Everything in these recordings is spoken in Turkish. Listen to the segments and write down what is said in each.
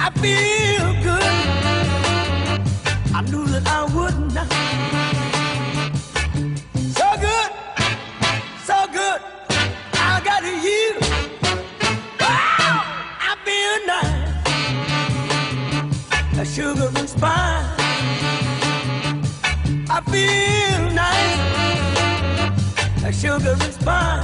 I feel good. I knew that I would not. So good, so good. I got you. I feel nice. A sugar is fine. I feel nice. A sugar is fine.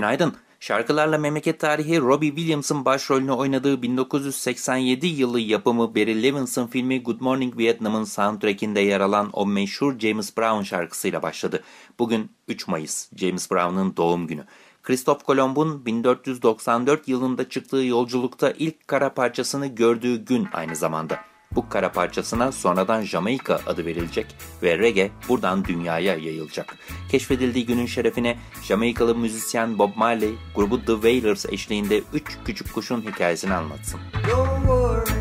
Günaydın. Şarkılarla Memleket Tarihi Robbie Williams'ın başrolünü oynadığı 1987 yılı yapımı Barry Levinson filmi Good Morning Vietnam'ın soundtrackinde yer alan o meşhur James Brown şarkısıyla başladı. Bugün 3 Mayıs, James Brown'ın doğum günü. Christoph Kolomb'un 1494 yılında çıktığı yolculukta ilk kara parçasını gördüğü gün aynı zamanda. Bu kara parçasına sonradan Jamaika adı verilecek ve reggae buradan dünyaya yayılacak. Keşfedildiği günün şerefine Jamaikalı müzisyen Bob Marley grubu The Wailers eşliğinde 3 küçük kuşun hikayesini anlatsın. Don't worry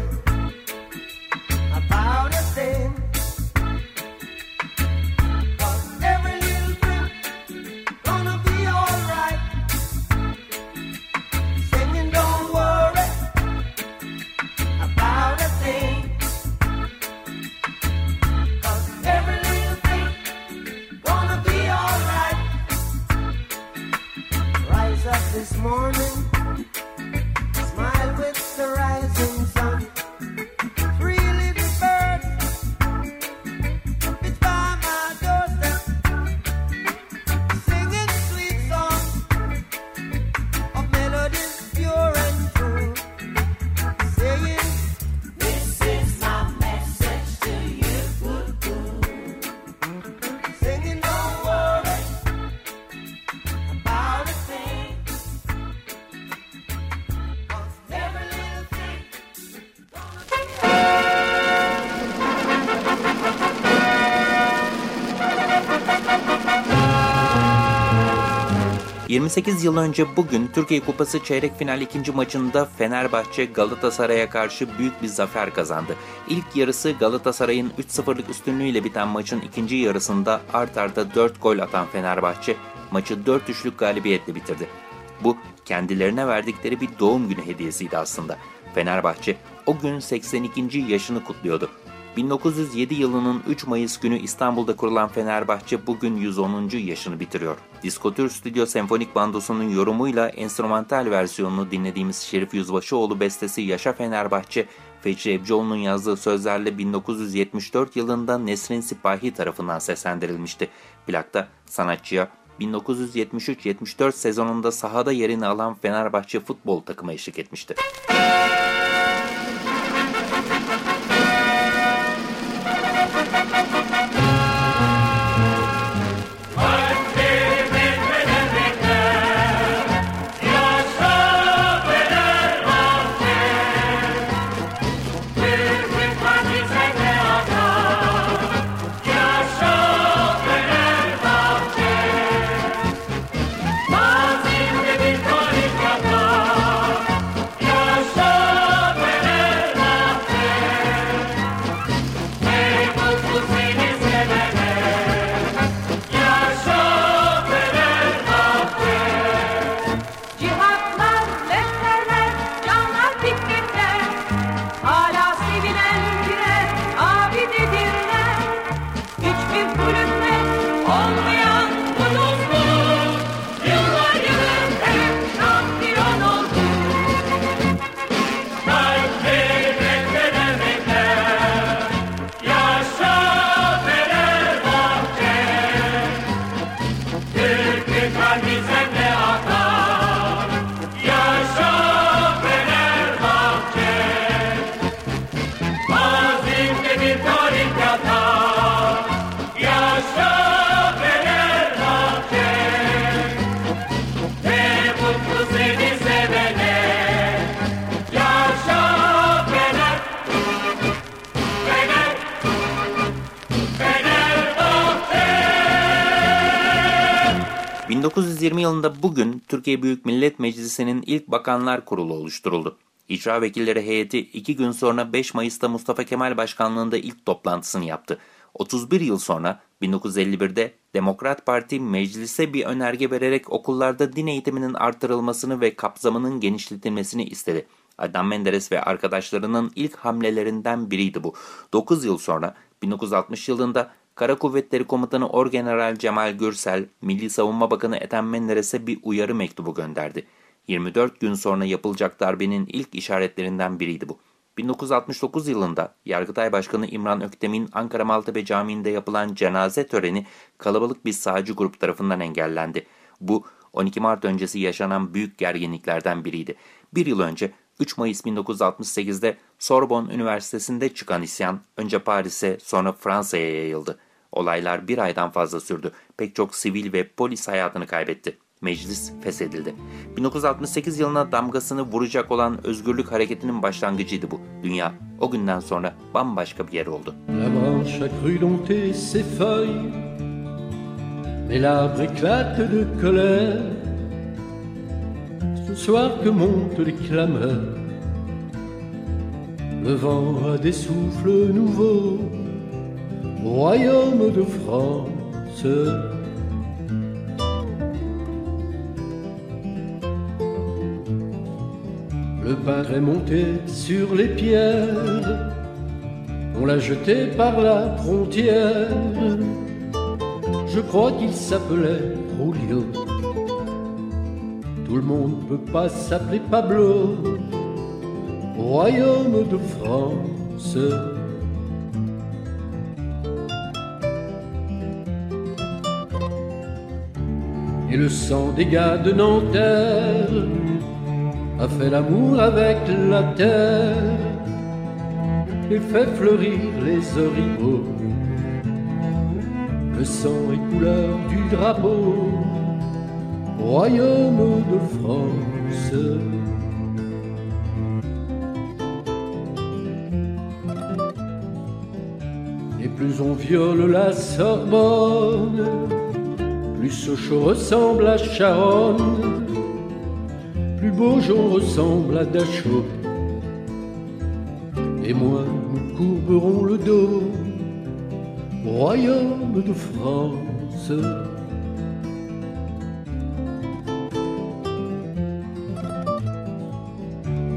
28 yıl önce bugün Türkiye Kupası çeyrek final ikinci maçında Fenerbahçe Galatasaray'a karşı büyük bir zafer kazandı. İlk yarısı Galatasaray'ın 3-0'lık üstünlüğüyle biten maçın ikinci yarısında art arda 4 gol atan Fenerbahçe maçı 4-3'lük galibiyetle bitirdi. Bu kendilerine verdikleri bir doğum günü hediyesiydi aslında. Fenerbahçe o gün 82. yaşını kutluyordu. 1907 yılının 3 Mayıs günü İstanbul'da kurulan Fenerbahçe bugün 110. yaşını bitiriyor. Diskotür Stüdyo Senfonik Bandosu'nun yorumuyla enstrümantal versiyonunu dinlediğimiz Şerif Yüzbaşıoğlu bestesi Yaşa Fenerbahçe, Fecri Ebcioğlu'nun yazdığı sözlerle 1974 yılında Nesrin Sipahi tarafından seslendirilmişti. Plakta sanatçıya 1973-74 sezonunda sahada yerini alan Fenerbahçe futbol takımı eşlik etmişti. Yaşa 1920 yılında bugün Türkiye Büyük Millet Meclisi'nin ilk Bakanlar Kurulu oluşturuldu. İcra Vekilleri heyeti iki gün sonra 5 Mayıs'ta Mustafa Kemal Başkanlığında ilk toplantısını yaptı. 31 yıl sonra 1951'de Demokrat Parti meclise bir önerge vererek okullarda din eğitiminin artırılmasını ve kapsamının genişletilmesini istedi. Adnan Menderes ve arkadaşlarının ilk hamlelerinden biriydi bu. 9 yıl sonra 1960 yılında Kara Kuvvetleri Komutanı Orgeneral Cemal Gürsel, Milli Savunma Bakanı Ethem Menderes'e bir uyarı mektubu gönderdi. 24 gün sonra yapılacak darbenin ilk işaretlerinden biriydi bu. 1969 yılında Yargıtay Başkanı İmran Öktem'in Ankara Maltepe Camii'nde yapılan cenaze töreni kalabalık bir sağcı grup tarafından engellendi. Bu 12 Mart öncesi yaşanan büyük gerginliklerden biriydi. Bir yıl önce 3 Mayıs 1968'de Sorbonne Üniversitesi'nde çıkan isyan önce Paris'e sonra Fransa'ya yayıldı. Olaylar bir aydan fazla sürdü. Pek çok sivil ve polis hayatını kaybetti. Meclis feshedildi. 1968 yılına damgasını vuracak olan özgürlük hareketinin başlangıcıydı bu. Dünya o günden sonra bambaşka bir yer oldu. La branche a cru dompter ses feuilles, mais l'arbre éclate de colère. Ce soir que montent les clameurs, le vent a des souffles nouveaux au royaume de France. Le peintre est monté sur les pierres on l'a jeté par la frontière. Je crois qu'il s'appelait Julio. Tout le monde ne peut pas s'appeler Pablo. Au royaume de France. Et le sang des gars de Nanterre a fait l'amour avec la terre et fait fleurir les oripeaux. Le sang est couleur du drapeau, royaume de France. Et plus on viole la Sorbonne, plus Sochaux ressemble à Charonne, plus Beaujon ressemble à Dachau. Et moi nous courberons le dos au royaume de France.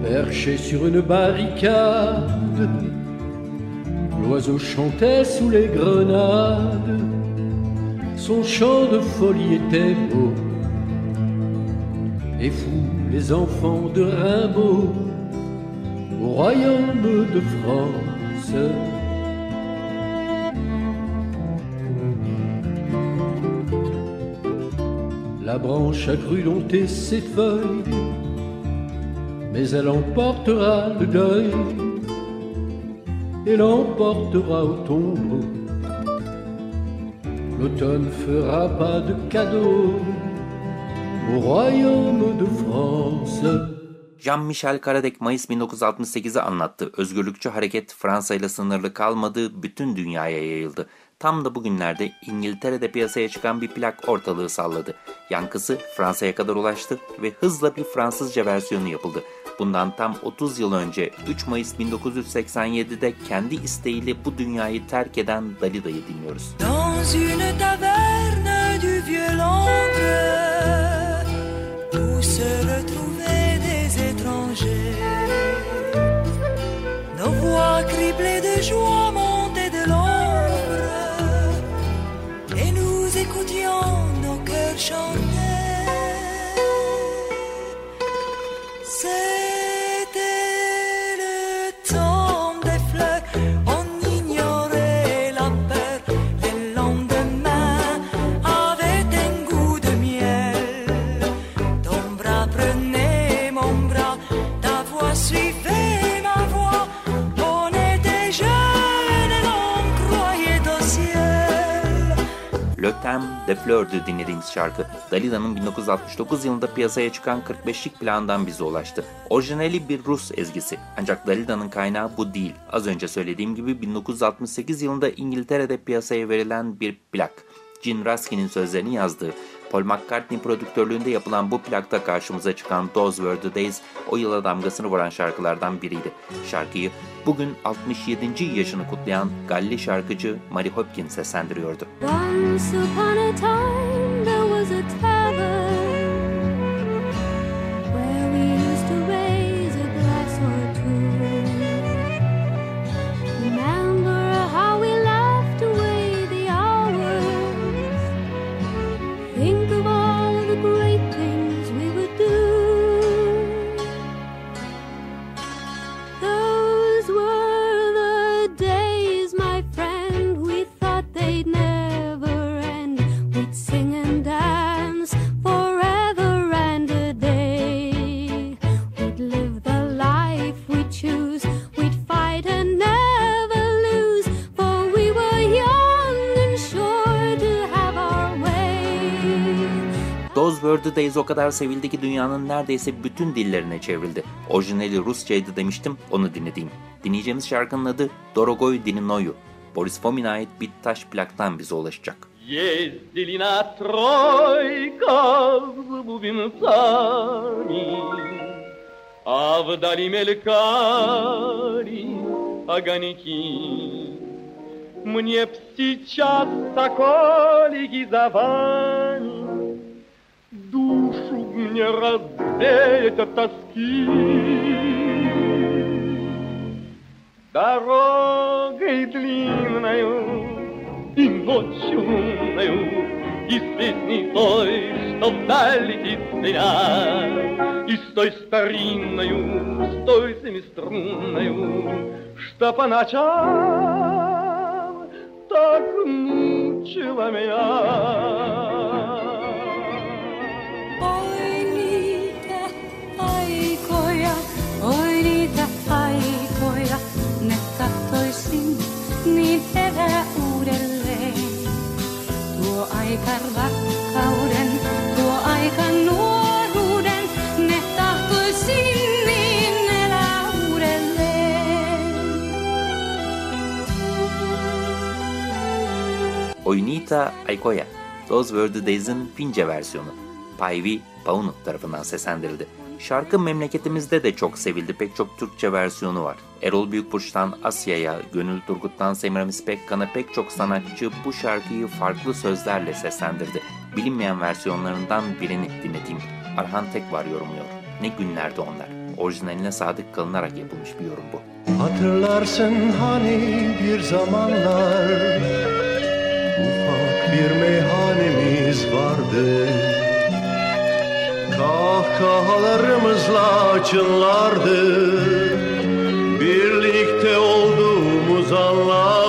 Perché sur une barricade, l'oiseau chantait sous les grenades, son chant de folie était beau, et fou les enfants de Rimbaud au royaume de France. La branche a cru dompter ses feuilles, mais elle emportera le deuil et l'emportera au tombeau. L'automne fera pas de cadeau au royaume de France. Jean-Michel Karadek Mayıs 1968'i anlattı. Özgürlükçü hareket Fransa ile sınırlı kalmadı, bütün dünyaya yayıldı. Tam da bugünlerde İngiltere'de piyasaya çıkan bir plak ortalığı salladı. Yankısı Fransa'ya kadar ulaştı ve hızla bir Fransızca versiyonu yapıldı. Bundan tam 30 yıl önce 3 Mayıs 1987'de kendi isteğiyle bu dünyayı terk eden Dalida'yı dinliyoruz. Dans une taverne du vieux Londres où se retrouvaient des étrangers. Nos voix criblées de joie montaient de l'ombre et nous écoutions nos cœurs chanter. C'était De Fleur'dü dinlediğimiz şarkı. Dalida'nın 1969 yılında piyasaya çıkan 45'lik plandan bize ulaştı. Orijinali bir Rus ezgisi. Ancak Dalida'nın kaynağı bu değil. Az önce söylediğim gibi 1968 yılında İngiltere'de piyasaya verilen bir plak. Gene Raskin'in sözlerini yazdığı, Paul McCartney prodüktörlüğünde yapılan bu plakta karşımıza çıkan Those Were The Days o yıla damgasını vuran şarkılardan biriydi. Şarkıyı bugün 67. yaşını kutlayan Galli şarkıcı Mary Hopkins seslendiriyordu. Once upon a time Those Were The Days o kadar sevildi ki dünyanın neredeyse bütün dillerine çevrildi. Orijinali Rusçaydı demiştim, onu dinlediğim. Dinleyeceğimiz şarkının adı Dorogoy Dininoyu. Boris Fomin'a ait bir taş plaktan bize ulaşacak. Ездили на тройках с бубенцами, А вдали мелькали огоньки. Мне б сейчас, соколики, за вами Душу мне развеять от тоски. Дорогой длинною и ночью лунною, И с песней той, что вдаль летит меня, И с той старинною, с той семиструнною, Что по ночам так мучила меня. Tuo aika rakkauden, tuo aika nuoruuden, ne tahtoisin niin elää uudelleen. Oynita Aykoya, Those Were The Days'in Fince versiyonu. Payvi Paunu tarafından seslendirildi. Şarkı memleketimizde de çok sevildi. Pek çok Türkçe versiyonu var. Erol Büyükburç'tan Asya'ya, Gönül Turgut'tan Semiramis Pekkan'a pek çok sanatçı bu şarkıyı farklı sözlerle seslendirdi. Bilinmeyen versiyonlarından birini dinleteyim. Arhan Tekvar yorumluyor. Ne günlerdi onlar. Orijinaline sadık kalınarak yapılmış bir yorum bu. Hatırlarsın hani bir zamanlar Ufak bir meyhanemiz vardı Kahkahalarımızla çınlardı Birlikte olduğumuz anlar.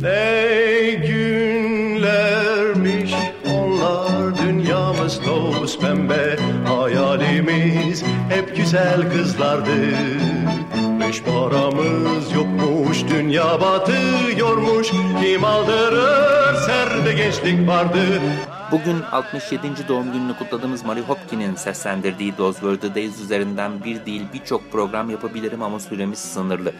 Ne günlermiş onlar Dünyamız toz pembe Hayalimiz hep güzel kızlardı Beş paramız yokmuş Dünya batıyormuş Kim aldırır serde gençlik vardı Bugün 67. doğum gününü kutladığımız Mary Hopkin'in seslendirdiği Those Were The Days üzerinden bir değil birçok program yapabilirim ama süremiz sınırlı.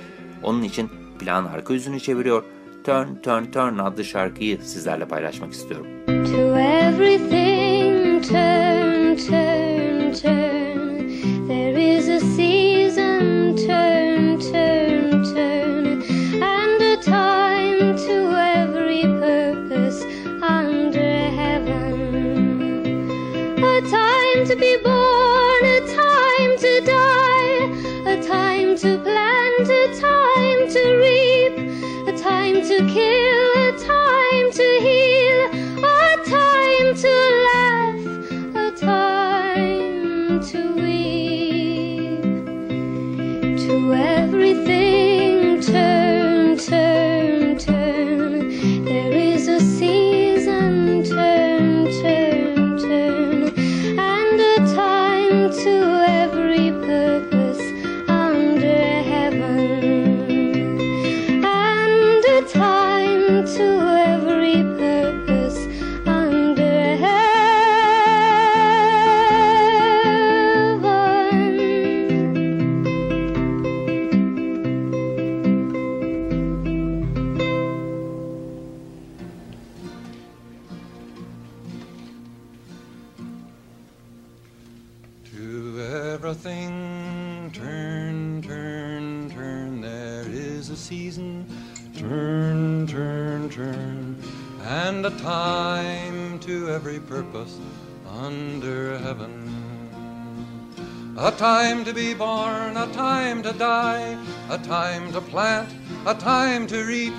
Onun için plan arka yüzünü çeviriyor. Turn Turn Turn adlı şarkıyı sizlerle paylaşmak istiyorum. To everything turn, turn, turn. There is a season, turn, turn, turn. And a time to every purpose under heaven. A time to be born, time to be born, a time to die, a time to plant, a time to reap,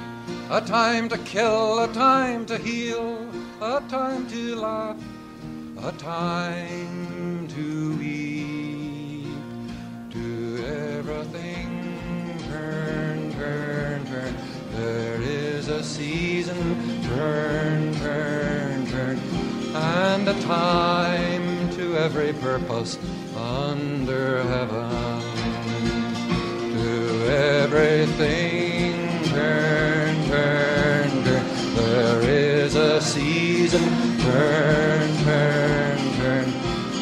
a time to kill, a time to heal, a time to laugh, a time to weep. To everything turn, turn, turn. There is a season, turn, turn, turn, and a time to every purpose under heaven. To everything turn, turn, turn. There is a season, turn, turn, turn,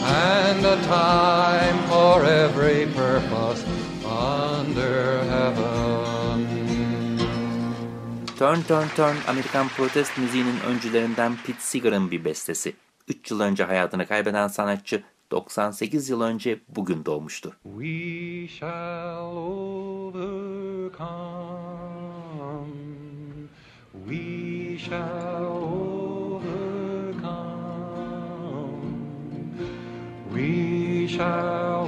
and a time for every purpose under heaven. Turn Turn Turn Amerikan protest müziğinin öncülerinden Pete Seeger'ın bir bestesi. 3 yıl önce hayatını kaybeden sanatçı 98 yıl önce bugün doğmuştu. We shall overcome. We shall overcome. We shall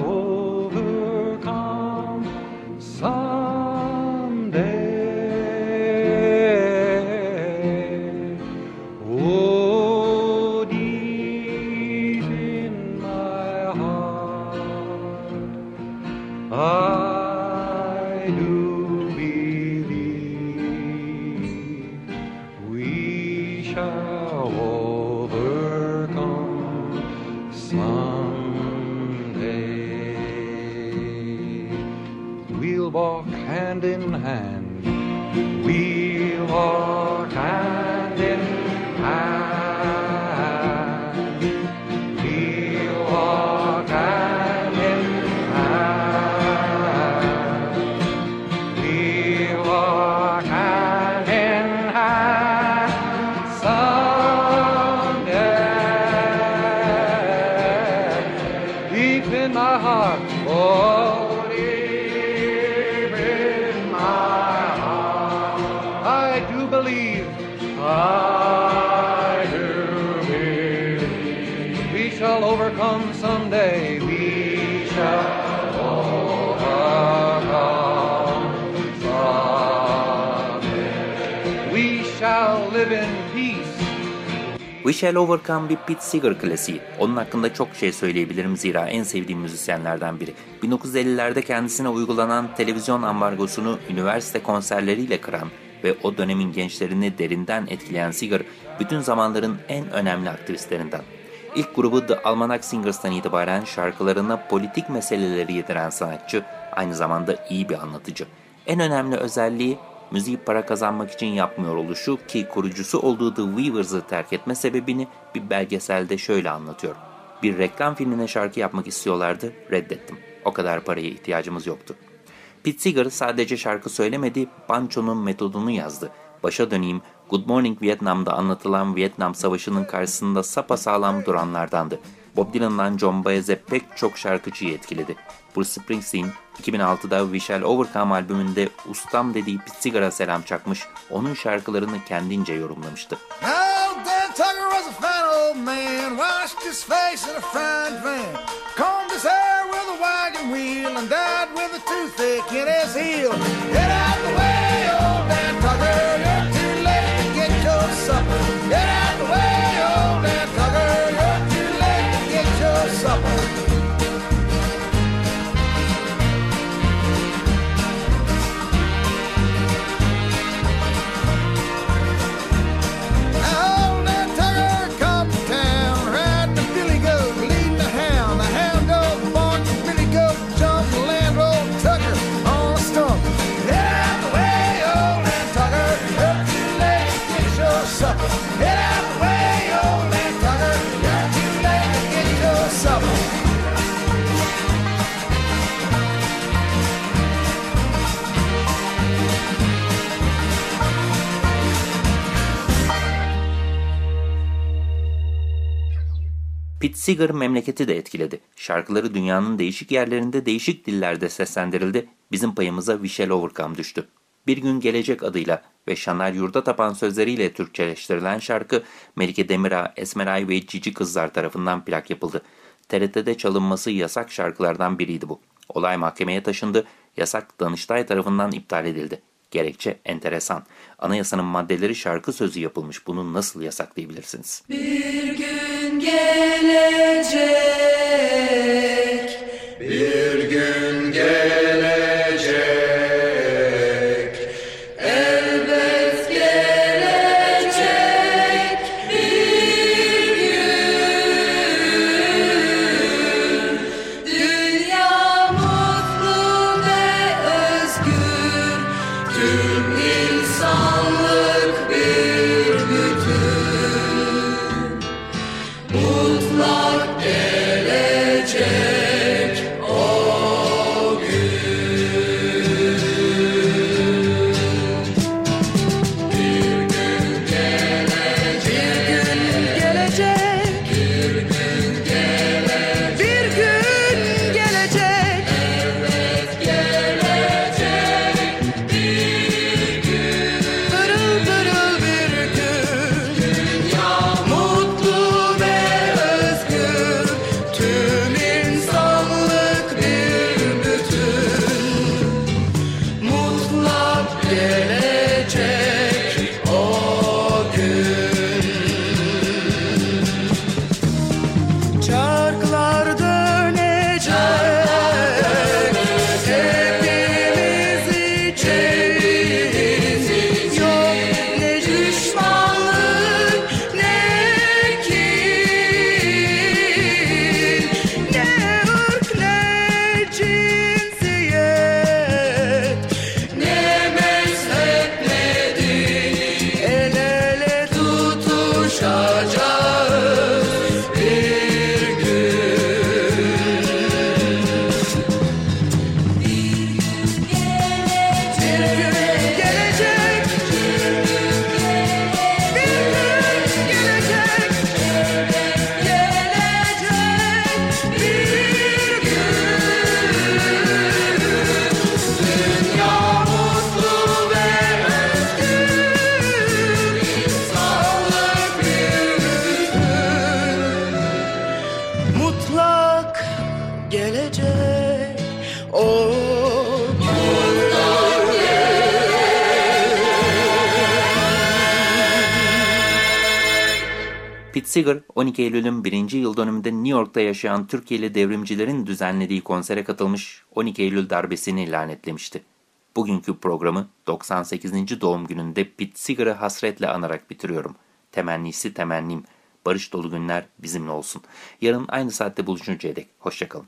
walk hand in hand. We'll walk live in peace. We Shall Overcome bir Pete Seeger klasiği. Onun hakkında çok şey söyleyebilirim zira en sevdiğim müzisyenlerden biri. 1950'lerde kendisine uygulanan televizyon ambargosunu üniversite konserleriyle kıran ve o dönemin gençlerini derinden etkileyen Seeger, bütün zamanların en önemli aktivistlerinden. İlk grubu The Almanac Singers'tan itibaren şarkılarına politik meseleleri yediren sanatçı, aynı zamanda iyi bir anlatıcı. En önemli özelliği müziği para kazanmak için yapmıyor oluşu ki kurucusu olduğu The Weavers'ı terk etme sebebini bir belgeselde şöyle anlatıyor. Bir reklam filmine şarkı yapmak istiyorlardı, reddettim. O kadar paraya ihtiyacımız yoktu. Pete Seeger sadece şarkı söylemedi, bançonun metodunu yazdı. Başa döneyim, Good Morning Vietnam'da anlatılan Vietnam Savaşı'nın karşısında sapasağlam duranlardandı. Bob Dylan'dan John Baez'e pek çok şarkıcıyı etkiledi. Bruce Springsteen 2006'da We Shall Overcome albümünde ustam dediği Pete Seeger'a selam çakmış, onun şarkılarını kendince yorumlamıştı. Get out the way, Seeger memleketi de etkiledi. Şarkıları dünyanın değişik yerlerinde değişik dillerde seslendirildi. Bizim payımıza Vişel Overcome düştü. Bir Gün Gelecek adıyla ve Şaner Yurda Tapan sözleriyle Türkçeleştirilen şarkı Melike Demirağ, Esmeray ve Cici Kızlar tarafından plak yapıldı. TRT'de çalınması yasak şarkılardan biriydi bu. Olay mahkemeye taşındı, yasak Danıştay tarafından iptal edildi. Gerekçe enteresan. Anayasanın maddeleri şarkı sözü yapılmış. Bunu nasıl yasaklayabilirsiniz? Bir gün gelecek Seeger, 12 Eylül'ün birinci yıl dönümünde New York'ta yaşayan Türkiye'li devrimcilerin düzenlediği konsere katılmış 12 Eylül darbesini lanetlemişti. Bugünkü programı 98. doğum gününde Pete Seeger'ı hasretle anarak bitiriyorum. Temennisi temennim. Barış dolu günler bizimle olsun. Yarın aynı saatte buluşuncaya dek. Hoşçakalın.